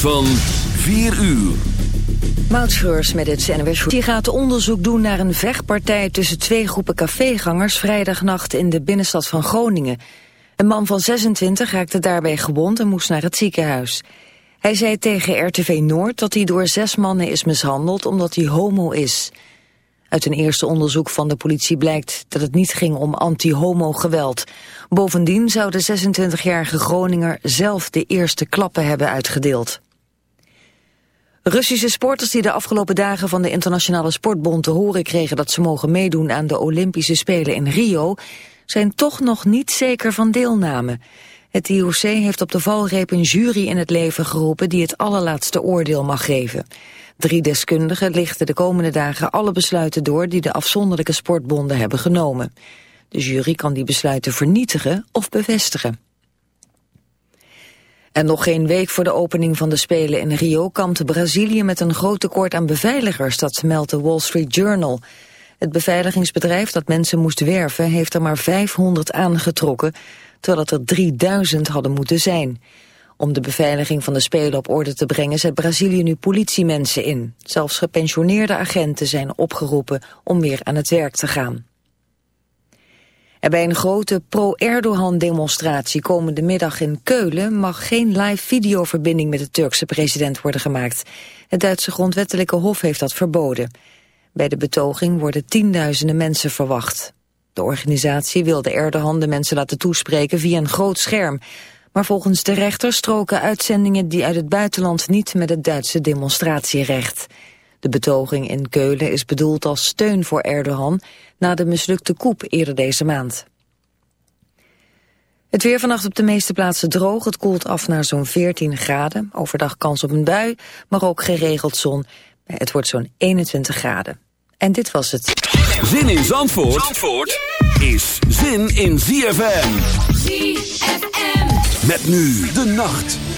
van 4 uur. Moutschreurs met het NWS. Die gaat onderzoek doen naar een vechtpartij tussen twee groepen cafégangers vrijdagnacht in de binnenstad van Groningen. Een man van 26 raakte daarbij gewond en moest naar het ziekenhuis. Hij zei tegen RTV Noord dat hij door zes mannen is mishandeld omdat hij homo is. Uit een eerste onderzoek van de politie blijkt dat het niet ging om anti-homo geweld. Bovendien zou de 26-jarige Groninger zelf de eerste klappen hebben uitgedeeld. Russische sporters die de afgelopen dagen van de Internationale Sportbond te horen kregen dat ze mogen meedoen aan de Olympische Spelen in Rio, zijn toch nog niet zeker van deelname. Het IOC heeft op de valreep een jury in het leven geroepen die het allerlaatste oordeel mag geven. Drie deskundigen lichten de komende dagen alle besluiten door die de afzonderlijke sportbonden hebben genomen. De jury kan die besluiten vernietigen of bevestigen. En nog geen week voor de opening van de Spelen in Rio kampte Brazilië met een groot tekort aan beveiligers, dat meldt de Wall Street Journal. Het beveiligingsbedrijf dat mensen moest werven heeft er maar 500 aangetrokken, terwijl het er 3000 hadden moeten zijn. Om de beveiliging van de Spelen op orde te brengen zet Brazilië nu politiemensen in. Zelfs gepensioneerde agenten zijn opgeroepen om weer aan het werk te gaan. En bij een grote pro-Erdogan-demonstratie komende middag in Keulen mag geen live videoverbinding met de Turkse president worden gemaakt. Het Duitse grondwettelijke hof heeft dat verboden. Bij de betoging worden tienduizenden mensen verwacht. De organisatie wilde Erdogan de mensen laten toespreken via een groot scherm. Maar volgens de rechter stroken uitzendingen die uit het buitenland niet met het Duitse demonstratierecht. De betoging in Keulen is bedoeld als steun voor Erdogan na de mislukte coup eerder deze maand. Het weer vannacht op de meeste plaatsen droog. Het koelt af naar zo'n 14 graden. Overdag kans op een bui, maar ook geregeld zon. Het wordt zo'n 21 graden. En dit was het. Zin in Zandvoort, Zandvoort is zin in ZFM. ZFM. Met nu de nacht.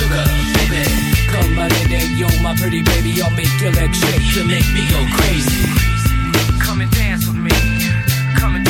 sugar, baby. Come my lady, you're my pretty baby. I'll make your legs shake, you make me go crazy. Come and dance with me. Come and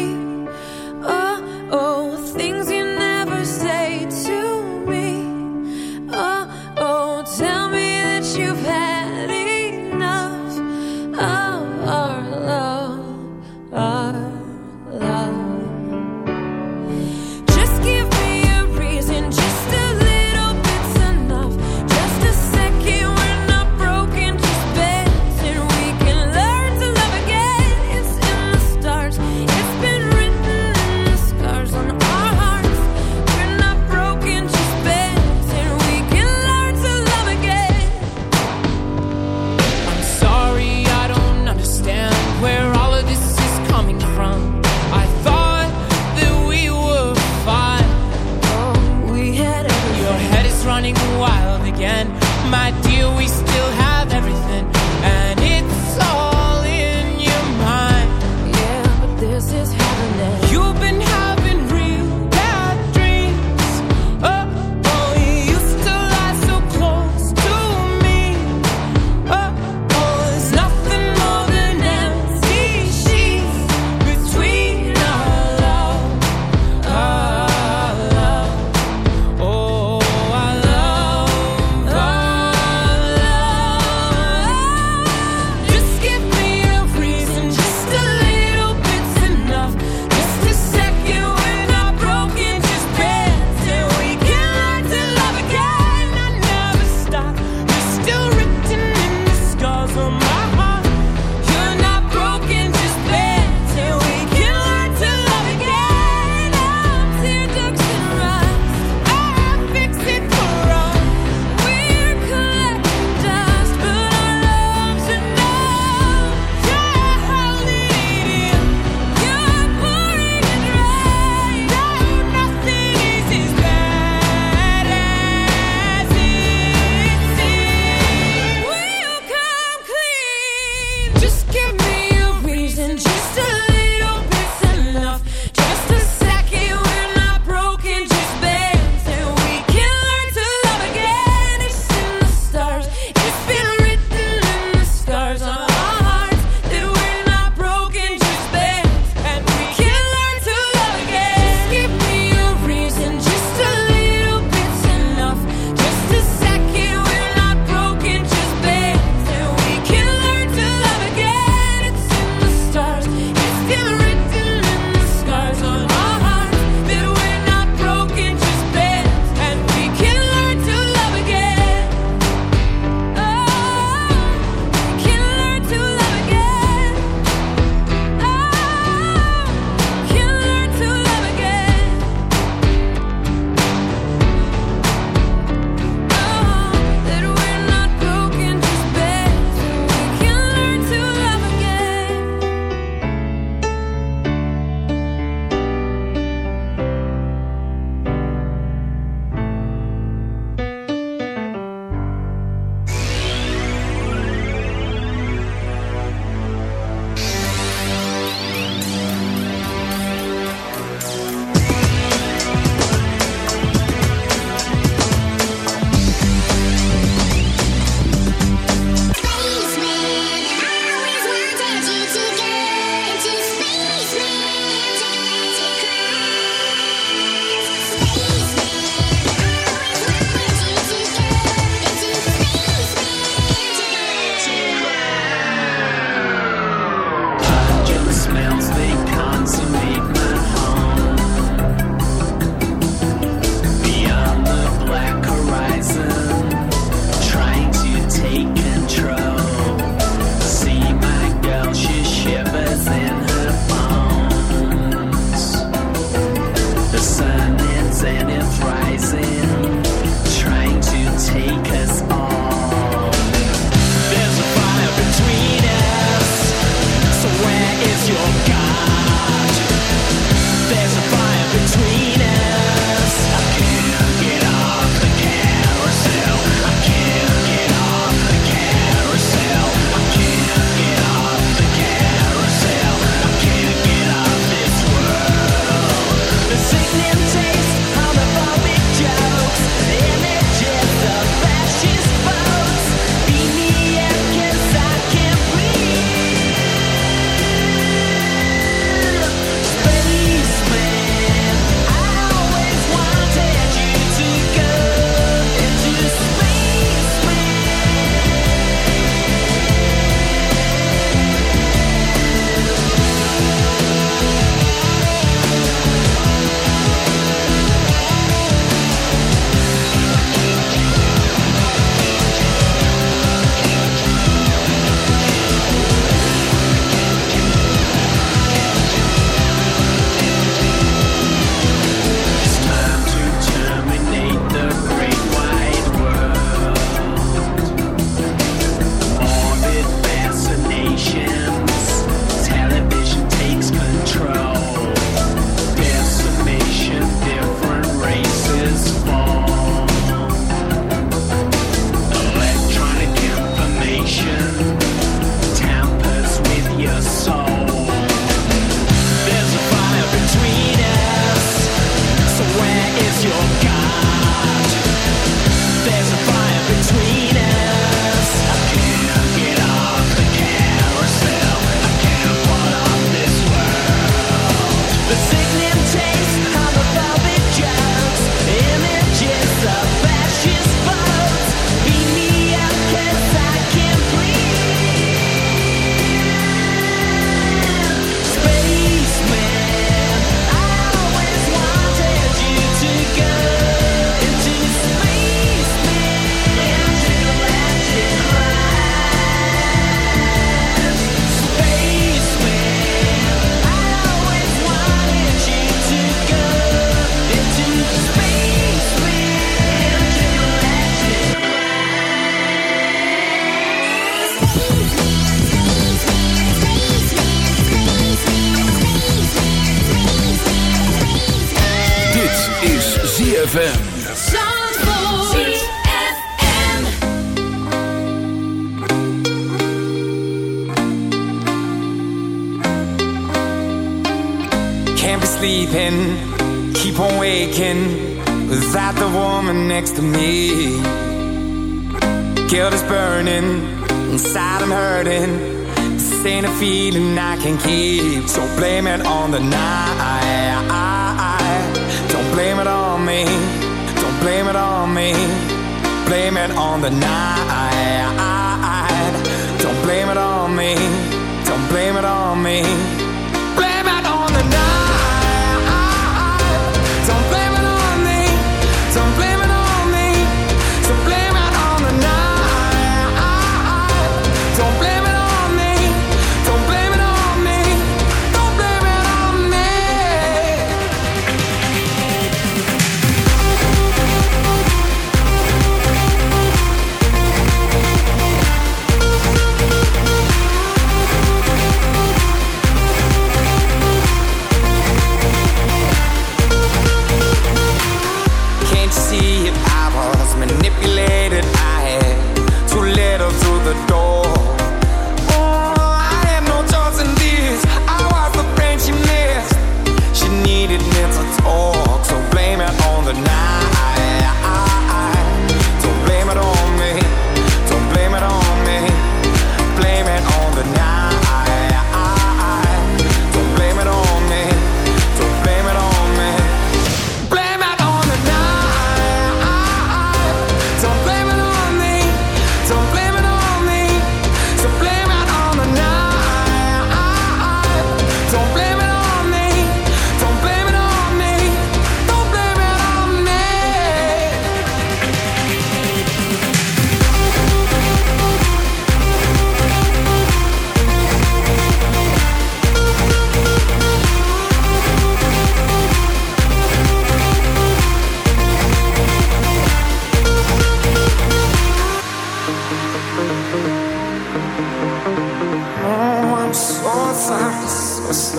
Blame it on me, don't blame it on me. Blame it on the night.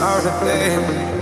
out of bed.